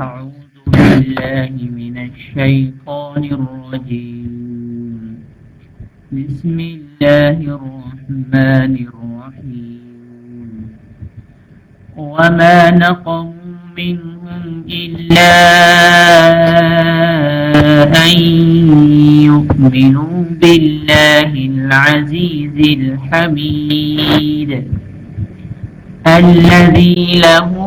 أعوذ بالله من الشيطان الرجيم. بسم الله الرحمن الرحيم. وما نقم منهم إلا أن يؤمنوا بالله العزيز الحميد. الذي له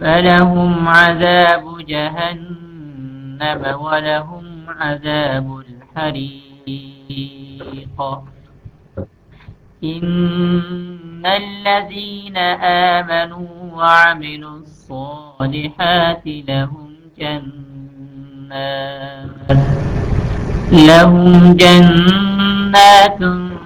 فلهم عذاب جهنم ولهم عذاب الحريق إن الذين آمنوا وعملوا الصالحات لهم جنات لهم جنات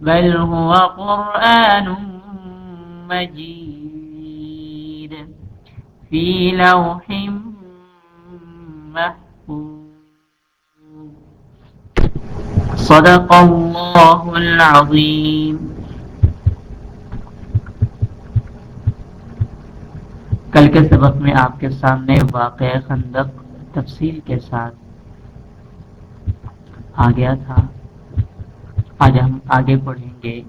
بل هو قرآن مجيد في لوح محفوظ. صدق الله العظيم. کل کے سبق میں آپ کے سامنے واقع خندق تفصیل کے ساتھ آ گیا تھا۔ آج ہم آگے پڑھیں گے۔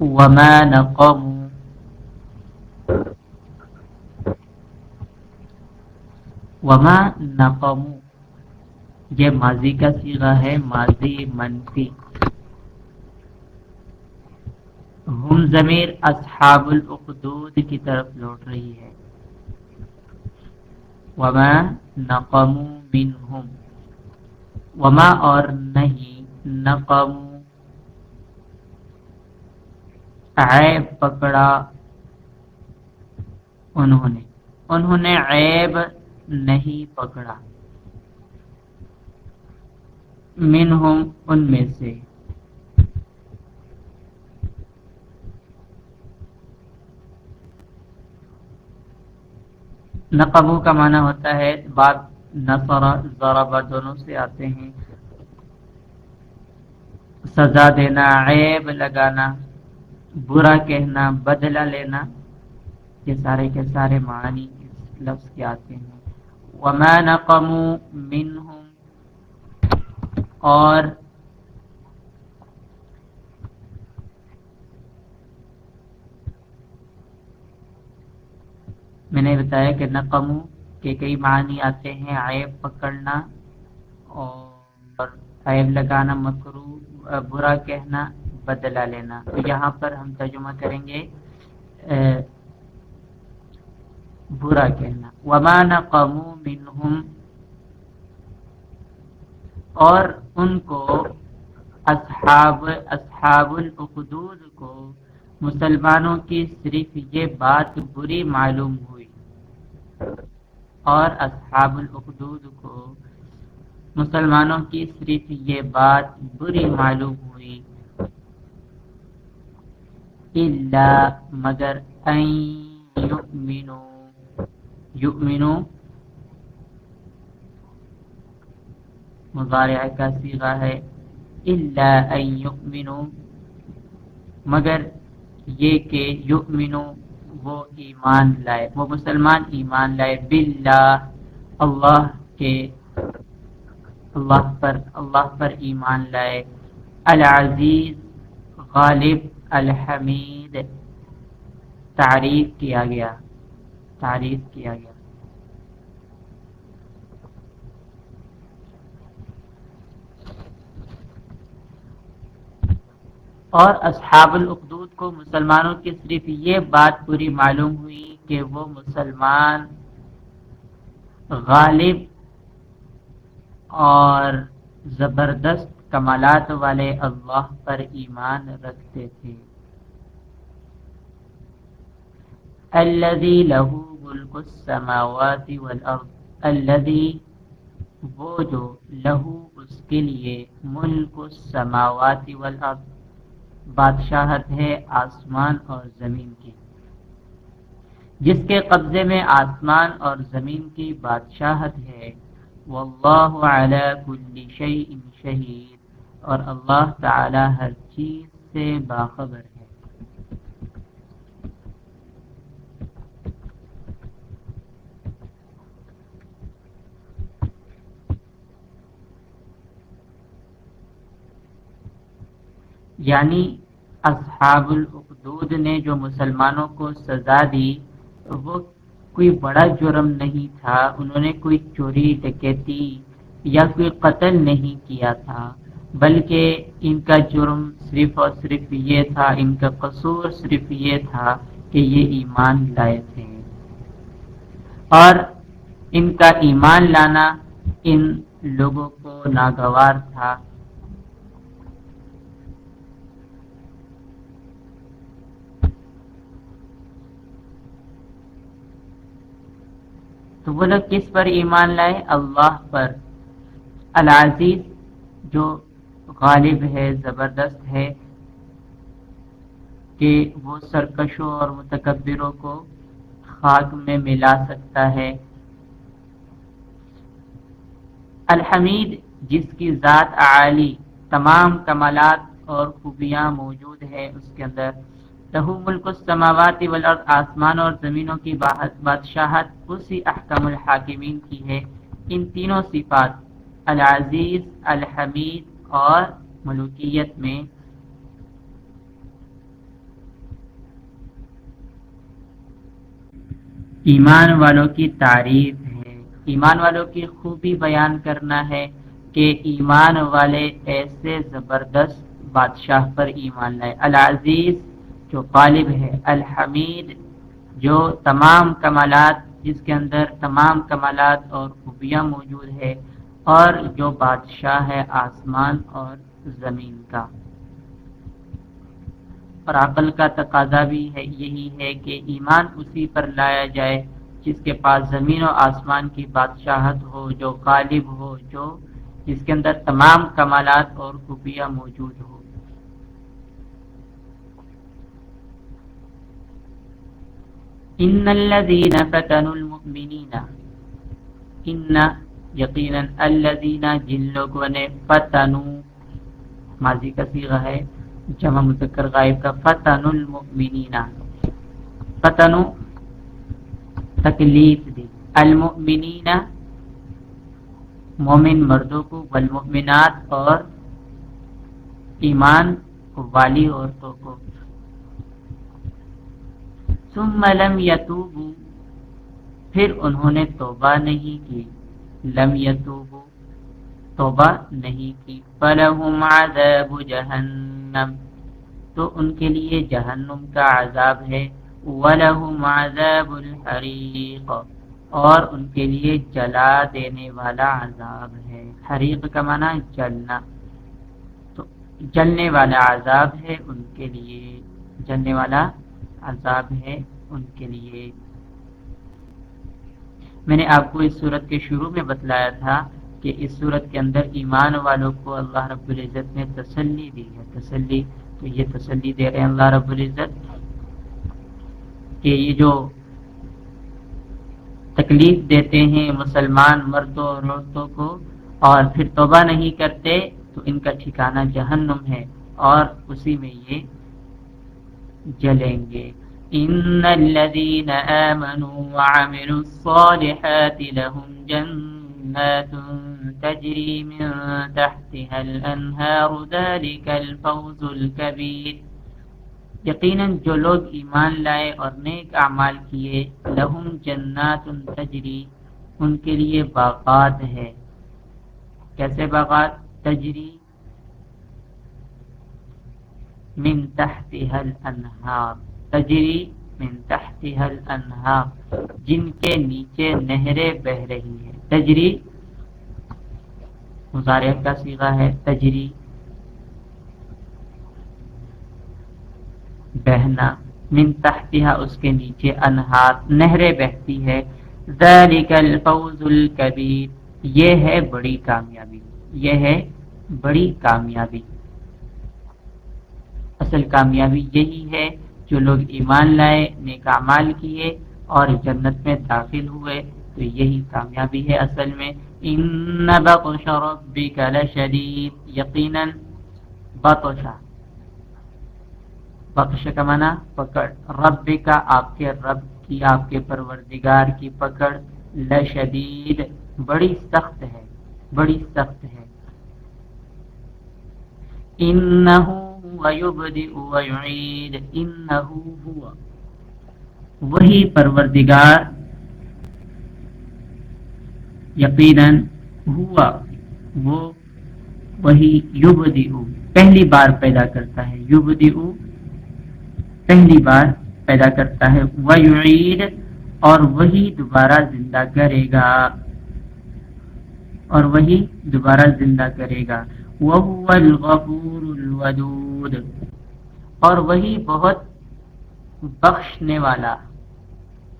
وما نقم وما نقم یہ ماضی کا سیغہ ہے، ماضی منفی۔ ہم ضمیر اصحاب العقدود کی طرف لوٹ رہی ہے۔ وما نقم منہم وما اور نہیں، نقم، عیب پکڑا انہوں نے۔ انہوں نے عیب نہیں پکڑا۔ منہم، ان میں سے۔ نقبو کا معنی ہوتا ہے، بات نصر ضربہ دونوں سے آتے ہیں۔ سزا دینا، عیب لگانا، برا کہنا، بدلہ لینا، یہ سارے کے سارے معنی اس لفظ کے آتے ہیں۔ وما نقمو منہم اور میں نے بتایا کہ نقم کے کئی معنی آتے ہیں، عیب پکڑنا اور عیب لگانا مکرو برا کہنا، بدلہ لینا۔ تو یہاں پر ہم ترجمہ کریں گے برا کہنا۔ وما نقم منہم اور ان کو اصحاب اصحاب القدود کو مسلمانوں کی صرف یہ بات بری معلوم ہوئی۔ اور اصحاب العقدود کو مسلمانوں کی صرف یہ بات بری معلوم ہوئی۔ اللہ مگر یؤمنو۔ یؤمنو۔ کا سیغہ ہے۔ اللہ یؤمنو۔ مگر یہ کہ یؤمنو۔ وہ ایمان لائے، وہ مسلمان ایمان لائے باللہ، اللہ کے، اللہ پر اللہ پر ایمان لائے۔ العزیز، غالب، الحمید، تعریف کیا گیا، تعریف کیا گیا۔ اور اصحاب القدود کو مسلمانوں کی صرف یہ بات پوری معلوم ہوئی کہ وہ مسلمان غالب اور زبردست کمالات والے اللہ پر ایمان رکھتے تھے۔ الذي له ملك السماوات والارض الذي وہ جو لہو اس کے لیے ملک السماوات والارض بادشاہت ہے آسمان اور زمین کی۔ جس کے قبضے میں آسمان اور زمین کی بادشاہت ہے، واللہ علی کل شیء شہید۔ اور اللہ تعالی ہر چیز سے باخبر ہے۔ یعنی اصحاب القدود نے جو مسلمانوں کو سزا دی، وہ کوئی بڑا جرم نہیں تھا، انہوں نے کوئی چوری، ڈکیتی یا کوئی قتل نہیں کیا تھا، بلکہ ان کا جرم صرف اور صرف یہ تھا، ان کا قصور صرف یہ تھا کہ یہ ایمان لائے تھے۔ اور ان کا ایمان لانا ان لوگوں کو ناگوار تھا۔ تو وہ لوگ کس پر ایمان لائے؟ اللہ پر۔ العزیز، جو غالب ہے، زبردست ہے، کہ وہ سرکشوں اور متکبروں کو خاک میں ملا سکتا ہے۔ الحمید، جس کی ذات عالی، تمام کمالات اور خوبیاں موجود ہے اس کے اندر لہو ملک السماوات والارض، آسمان اور زمینوں کی بادشاہت۔ اسی احکم الحاکمین کی ہے۔ ان تینوں صفات، العزیز، الحمید اور ملوکیت میں۔ ایمان والوں کی تعریف ہے۔ ایمان والوں کی خوبی بیان کرنا ہے کہ ایمان والے ایسے زبردست بادشاہ پر ایمان لائے۔ العزیز جو غالب ہے، الحمید، جو تمام کمالات، جس کے اندر تمام کمالات اور خوبیاں موجود ہے اور جو بادشاہ ہے آسمان اور زمین کا۔ اور عقل کا تقاضا بھی ہے، یہی ہے کہ ایمان اسی پر لایا جائے جس کے پاس زمین و آسمان کی بادشاہت ہو، جو غالب ہو، جو جس کے اندر تمام کمالات اور خوبیاں موجود ہو۔ ان الذين فتنوا المؤمنين ان یقینا الذين جن لوگوں نے فتنوا ماضی کا صیغہ ہے، جمع مذکر غائب کا فتنوا المؤمنین۔ فتنوا تکلیف دی۔ المؤمنین، مومن مردوں کو، والمؤمنات اور ایمان والی عورتوں کو۔ ثم لم یتوبو پھر انہوں نے توبہ نہیں کی۔ لم یتوبو توبہ نہیں کی۔ فلہم عذاب جہنم تو ان کے لیے جہنم کا عذاب ہے۔ وَلَهُمْ عَذَابُ الْحَرِيقِ۔ اور ان کے لیے جلا دینے والا عذاب ہے۔ حریق کا معنی جلنا۔ تو جلنے والا عذاب ہے ان کے لیے۔ جلنے والا عذاب ہے ان کے لیے۔ میں نے آپ کو اس صورت کے شروع میں بتلایا تھا کہ اس صورت کے اندر ایمان والوں کو اللہ رب العزت نے تسلی دی ہے۔ تسلی، تو یہ تسلی دے رہے ہیں اللہ رب العزت کہ یہ جو تکلیف دیتے ہیں مسلمان مردوں اور عورتوں کو اور پھر توبہ نہیں کرتے، تو ان کا ٹھکانہ جہنم ہے اور اسی میں یہ جلیں گے۔ ان الذين امنوا وعملوا الصالحات لهم جنات تجري من تحتها الانهار ذلك الفوز الكبير۔ یقیناً جو لوگ ایمان لائے اور نیک اعمال کیے لہم جنات تجری ان کے لیے باغات ہے کیسے باغات؟ تجری من تحتها الانہار، تجری من تحتها الانہار، جن کے نیچے نہریں بہ رہی ہیں۔ تجری مظاہرے کا سیغہ ہے، تجری، بہنا۔ من تحتها اس کے نیچے انہار، نہریں بہتی ہے ذالک الفوز الکبیر۔ یہ ہے بڑی کامیابی۔ یہ ہے بڑی کامیابی۔ اصل کامیابی یہی ہے جو لوگ ایمان لائے، نیک اعمال کیے اور جنت میں داخل ہوئے۔ تو یہی کامیابی ہے اصل میں۔ ان بطش ربک لشدید، یقینا بطشا بخش کا منع پکڑ۔ رب کا آپ کے رب کی، آپ کے پروردگار کی پکڑ لشدید۔ بڑی سخت ہے، بڑی سخت ہے۔ انہو ويبدئ ويعيد انه هو۔ وہی پروردگار یقینا ہوا، وہ وہی یبدئ، پہلی بار پیدا کرتا ہے۔ یبدئ، پہلی بار پیدا کرتا ہے۔ ویعید اور وہی دوبارہ زندہ کرے گا۔ اور وہی دوبارہ زندہ کرے گا۔ وهو الغفور الودود۔ اور وہی بہت بخشنے والا۔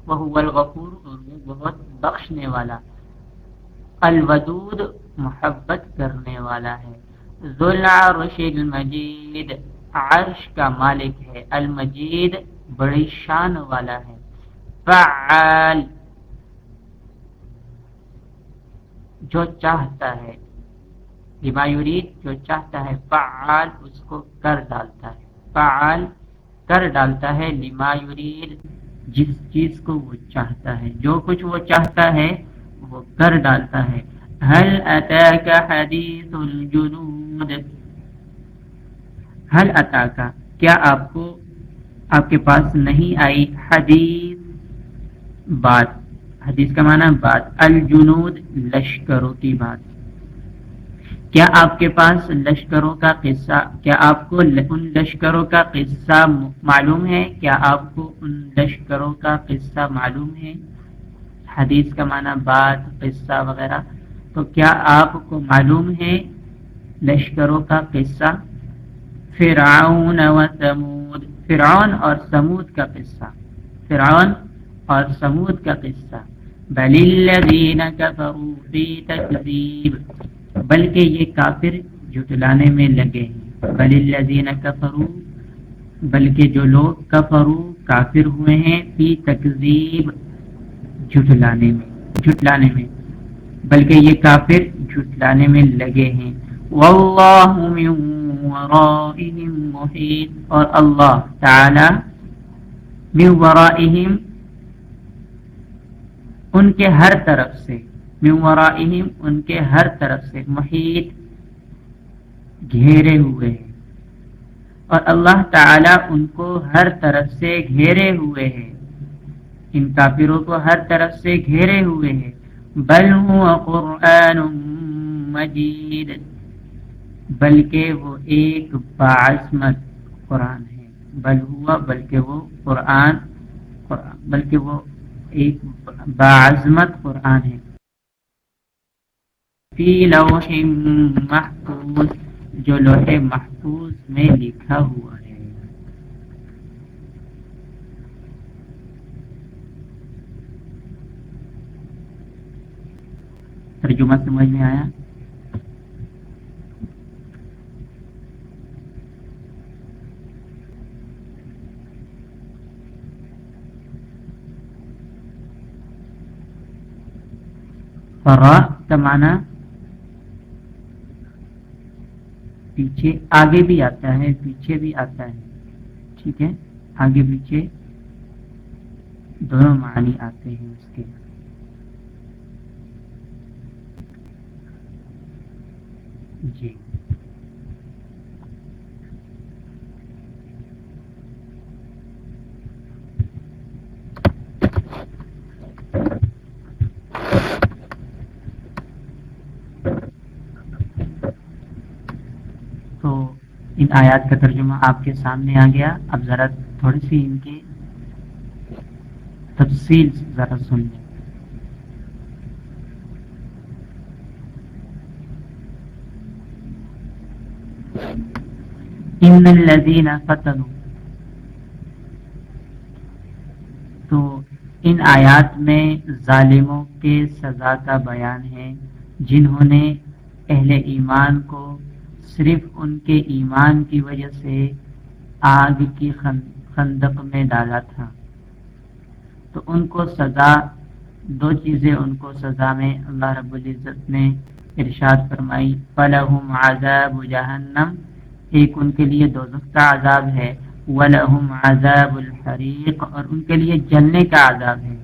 وہ الغفور اور وہ بہت بخشنے والا۔ الودود محبت کرنے والا ہے۔ ذو العرش المجید، عرش کا مالک ہے۔ المجید بڑی شان والا ہے۔ فعال، جو چاہتا ہے۔ لما جو چاہتا ہے، فعال، اس کو کر ڈالتا ہے۔ فعال کر ڈالتا ہے، لما جس چیز کو وہ چاہتا ہے۔ جو کچھ وہ چاہتا ہے، وہ کر ڈالتا ہے۔ حل اتاک حدیث الجنود؟ حل اتاک کیا آپ کو، آپ کے پاس نہیں آئی حدیث؟ بات۔ حدیث کا معنی بات۔ الجنود، لشکروں کی بات۔ کیا آپ کے پاس لشکروں کا قصہ، کیا آپ کو ان لشکروں کا قصہ معلوم ہے؟ کیا آپ کو ان لشکروں کا قصہ معلوم ہے؟ حدیث کا معنی بات، قصہ وغیرہ۔ تو کیا آپ کو معلوم ہے لشکروں کا قصہ؟ فرعون و سمود فرعون اور سمود کا قصہ۔ فرعون اور سمود کا قصہ۔ بل الذین کفروا فی تکذیب بلکہ یہ کافر جھٹلانے میں لگے۔ ہیں بل الذین کفروا، بلکہ جو لوگ کفروا، کافر ہوئے ہیں فی تکذیب جھٹلانے میں جھٹلانے میں۔ بلکہ یہ کافر جھٹلانے میں لگے ہیں۔ واللہ من ورائهم محیط، اور اللہ تعالی من ورائهم ان کے ہر طرف سے۔ ورائہم ان کے ہر طرف سے محیط گھیرے ہوئے ہیں۔ اور اللہ تعالی ان کو ہر طرف سے گھیرے ہوئے ہیں۔ ان کافروں کو ہر طرف سے گھیرے ہوئے ہیں۔ بل هو قرآن مجید، بلکہ وہ ایک باعثمت قرآن ہے۔ بل ہوا، بلکہ وہ قرآن، بلکہ وہ ایک باعظمت قرآن ہے۔ فی لوح محفوظ، جو لوح محفوظ میں لکھا ہوا ہے۔ ترجمہ سمجھ میں آیا؟ فرا کا معنی پیچھے آگے بھی آتا ہے، پیچھے بھی آتا ہے۔ ٹھیک ہے؟ آگے پیچھے دونوں معنی آتے ہیں اس کے۔ جی ان آیات کا ترجمہ آپ کے سامنے آ گیا۔ اب ذرا تھوڑی سی ان کی تفصیل ذرا سن لیں۔ ان الذین فتنوا تو ان آیات میں ظالموں کے سزا کا بیان ہے، جنہوں نے اہل ایمان کو صرف ان کے ایمان کی وجہ سے آگ کی خندق میں ڈالا تھا۔ تو ان کو سزا دو چیزیں ان کو سزا میں اللہ رب العزت نے ارشاد فرمائی۔ فلہم عذاب جہنم ایک ان کے لیے دو کا عذاب ہے۔ ولہم عذاب الحریق اور ان کے لیے جلنے کا عذاب ہے۔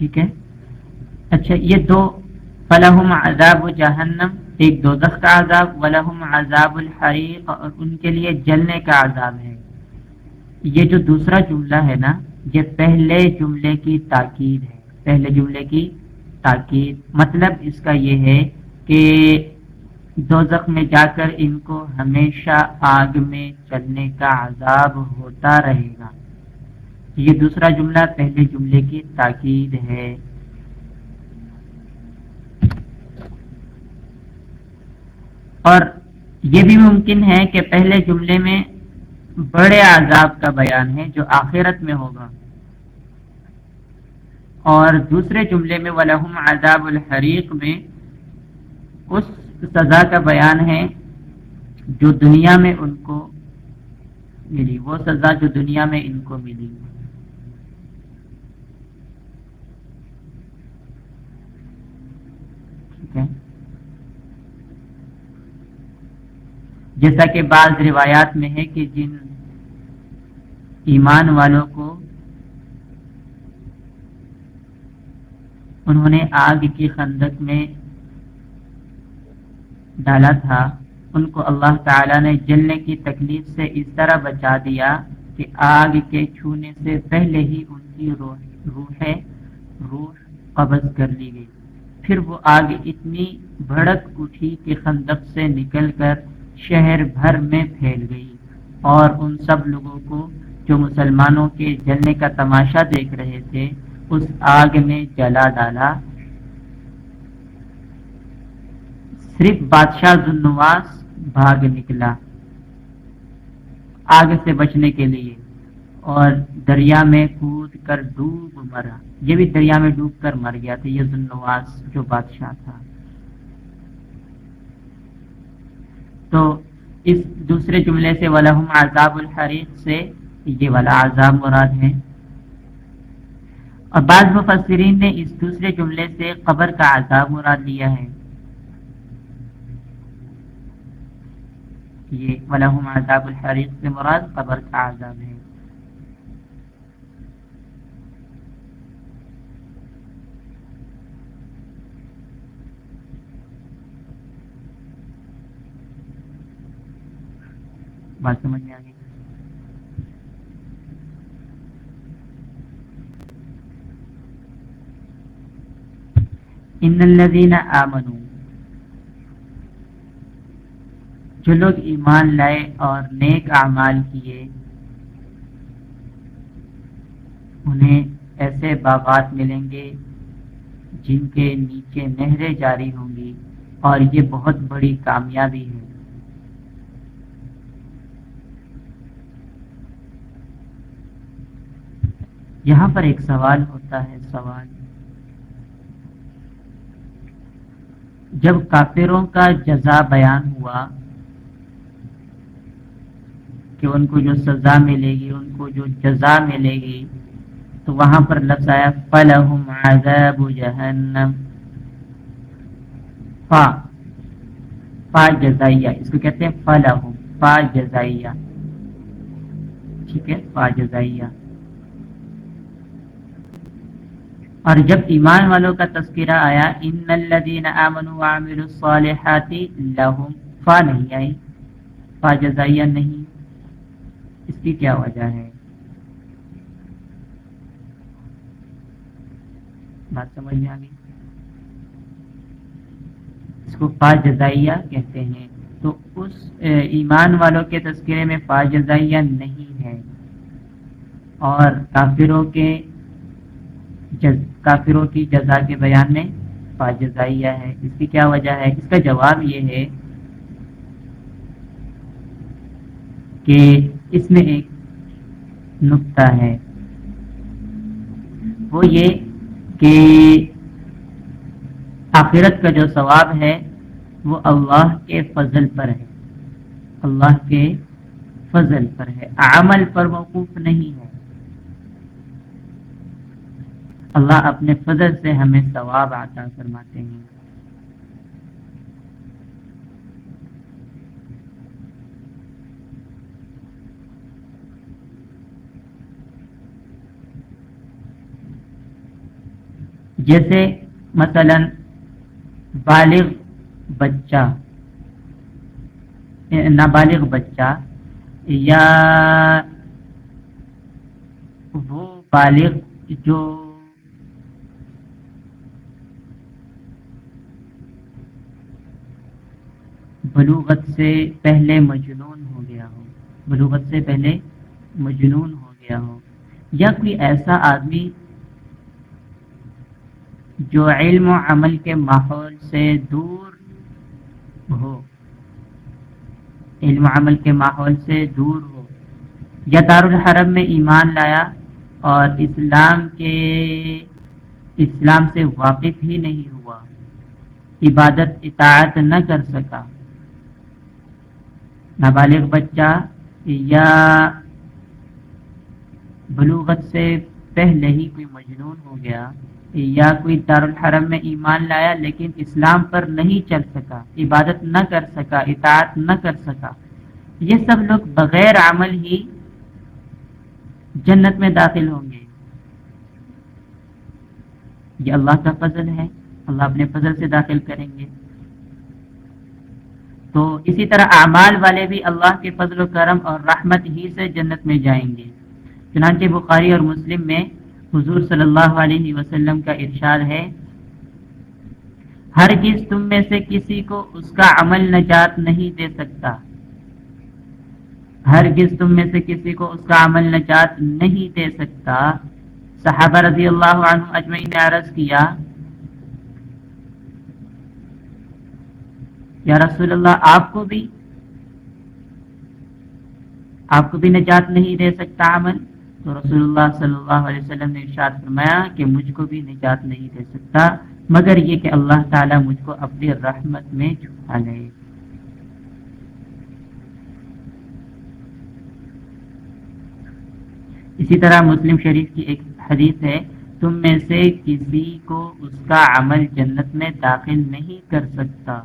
ٹھیک ہے؟ اچھا یہ دو فلاحم عذاب و جہنم ایک دو کا عذاب ولہم عذاب الحریق اور ان کے لیے جلنے کا عذاب ہے۔ یہ جو دوسرا جملہ ہے نا، یہ پہلے جملے کی تاکید ہے۔ پہلے جملے کی تاکید۔ مطلب اس کا یہ ہے کہ دو میں جا کر ان کو ہمیشہ آگ میں چلنے کا عذاب ہوتا رہے گا۔ یہ دوسرا جملہ پہلے جملے کی تاکید ہے۔ اور یہ بھی ممکن ہے کہ پہلے جملے میں بڑے عذاب کا بیان ہے جو آخرت میں ہوگا۔ اور دوسرے جملے میں ولہم عذاب الحریق میں اس سزا کا بیان ہے جو دنیا میں ان کو ملی۔ وہ سزا جو دنیا میں ان کو ملی۔ جیسا کہ بعض روایات میں ہے کہ جن ایمان والوں کو انہوں نے آگ کی خندق میں ڈالا تھا، ان کو اللہ تعالی نے جلنے کی تکلیف سے اس طرح بچا دیا کہ آگ کے چھونے سے پہلے ہی ان کی روح روح قبض کر لی گئی۔ پھر وہ آگ اتنی بھڑک اٹھی کہ خندق سے نکل کر شہر بھر میں پھیل گئی اور ان سب لوگوں کو جو مسلمانوں کے جلنے کا تماشا دیکھ رہے تھے، اس آگ میں جلا ڈالا۔ صرف بادشاہ ذنواس بھاگ نکلا آگ سے بچنے کے لیے۔ اور دریا میں کود کر ڈوب مرا۔ یہ بھی دریا میں ڈوب کر مر گیا تھا، یہ ذنواس جو بادشاہ تھا۔ تو اس دوسرے جملے سے ولہم عذاب الحریق سے یہ والا عذاب مراد ہے۔ اور بعض مفسرین نے اس دوسرے جملے سے قبر کا عذاب مراد لیا ہے۔ یہ ولہم عذاب الحریق سے مراد قبر کا عذاب ہے۔ بات سمجھ میں آ گئی۔ ان الذين آمنوا۔ جو لوگ ایمان لائے اور نیک اعمال کیے، انہیں ایسے باغات ملیں گے جن کے نیچے نہریں جاری ہوں گی اور یہ بہت بڑی کامیابی ہے۔ یہاں پر ایک سوال ہوتا ہے، سوال۔ جب کافروں کا جزا بیان ہوا کہ ان کو جو سزا ملے گی، ان کو جو جزا ملے گی، تو وہاں پر لفظ آیا فلحم عذاب جہنم فا فا جزائیہ اس کو کہتے ہیں فلحم فا جزائیہ ٹھیک ہے، فا جزائیہ اور جب ایمان والوں کا تذکرہ آیا، ان الذين امنوا وعملوا الصالحات لهم فا نہیں آئی، فا جزائیہ نہیں۔ اس کی کیا وجہ ہے؟ بات سمجھ میں آ اس کو فا جزائیہ کہتے ہیں۔ تو اس ایمان والوں کے تذکرے میں فا جزائیہ نہیں ہے۔ اور کافروں کے کافروں کی جزا کے بیان میں فاجزائیہ ہے۔ اس کی کیا وجہ ہے؟ اس کا جواب یہ ہے کہ اس میں ایک نقطہ ہے۔ وہ یہ کہ آخرت کا جو ثواب ہے وہ اللہ کے فضل پر ہے۔ اللہ کے فضل پر ہے۔ عمل پر موقوف نہیں ہے۔ اللہ اپنے فضل سے ہمیں ثواب عطا فرماتے ہیں۔ جیسے مثلا بالغ بچہ، نابالغ بچہ یا وہ بالغ جو بلوغت سے پہلے مجنون ہو گیا ہو بلوغت سے پہلے مجنون ہو گیا ہو یا کوئی ایسا آدمی جو علم و عمل کے ماحول سے دور ہو، علم و عمل کے ماحول سے دور ہو، یا دارالحرم میں ایمان لایا اور اسلام کے، اسلام سے واقف ہی نہیں ہوا، عبادت، اطاعت نہ کر سکا۔ نابالغ بچہ یا بلوغت سے پہلے ہی کوئی مجنون ہو گیا یا کوئی دارالحرم میں ایمان لایا لیکن اسلام پر نہیں چل سکا، عبادت نہ کر سکا، اطاعت نہ کر سکا۔ یہ سب لوگ بغیر عمل ہی جنت میں داخل ہوں گے۔ یہ اللہ کا فضل ہے، اللہ اپنے فضل سے داخل کریں گے۔ تو اسی طرح اعمال والے بھی اللہ کے فضل و کرم اور رحمت ہی سے جنت میں جائیں گے۔ چنانچہ بخاری اور مسلم میں حضور صلی اللہ علیہ وسلم کا ارشاد ہے، ہر چیز تم میں سے کسی کو اس کا عمل نجات نہیں دے سکتا۔ ہر چیز تم میں سے کسی کو اس کا عمل نجات نہیں دے سکتا۔ صحابہ رضی اللہ عنہ اجمعین نے عرض کیا یا رسول اللہ، آپ کو بھی؟ آپ کو بھی نجات نہیں دے سکتا عمل؟ تو رسول اللہ صلی اللہ علیہ وسلم نے ارشاد فرمایا کہ مجھ کو بھی نجات نہیں دے سکتا، مگر یہ کہ اللہ تعالیٰ مجھ کو اپنی رحمت میں چھپا لے۔ اسی طرح مسلم شریف کی ایک حدیث ہے، تم میں سے کسی کو اس کا عمل جنت میں داخل نہیں کر سکتا۔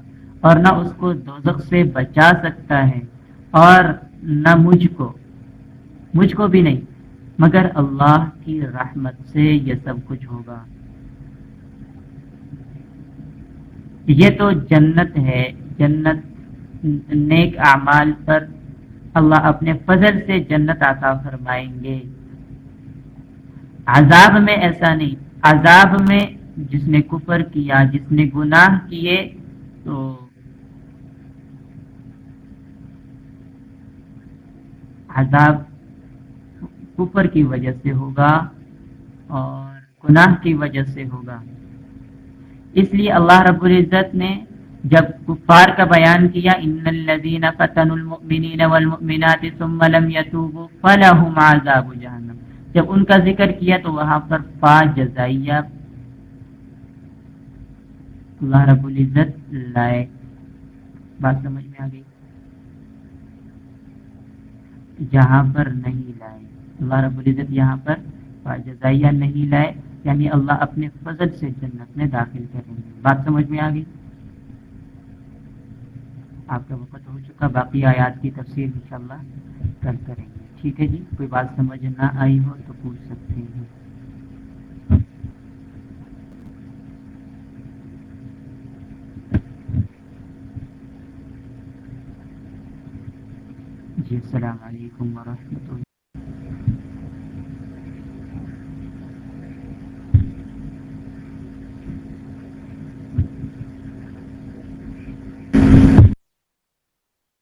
اور نہ اس کو دوزخ سے بچا سکتا ہے اور نہ مجھ کو مجھ کو بھی نہیں، مگر اللہ کی رحمت سے یہ سب کچھ ہوگا۔ یہ تو جنت ہے، جنت نیک اعمال پر اللہ اپنے فضل سے جنت عطا فرمائیں گے۔ عذاب میں ایسا نہیں، عذاب میں جس نے کفر کیا، جس نے گناہ کیے تو عذاب کفر کی وجہ سے ہوگا اور گناہ کی وجہ سے ہوگا۔ اس لیے اللہ رب العزت نے جب کفار کا بیان کیا ان الذين فتنوا المؤمنين والمؤمنات ثم لم يتوبوا فلهم عذاب جهنم۔ جب ان کا ذکر کیا تو وہاں پر فا جزائیہ اللہ رب العزت لائے۔ بات سمجھ میں آ گئی؟ یہاں پر نہیں لائے۔ اللہ رب العزت یہاں پر جزائیہ نہیں لائے یعنی اللہ اپنے فضل سے جنت میں داخل کریں گے۔ بات سمجھ میں آ گئی؟ آپ کا وقت ہو چکا، باقی آیات کی تفصیل انشاءاللہ کل کریں گے۔ ٹھیک ہے جی کوئی بات سمجھ نہ آئی ہو تو پوچھ سکتے ہیں۔ جی السلام علیکم ورحمۃ اللہ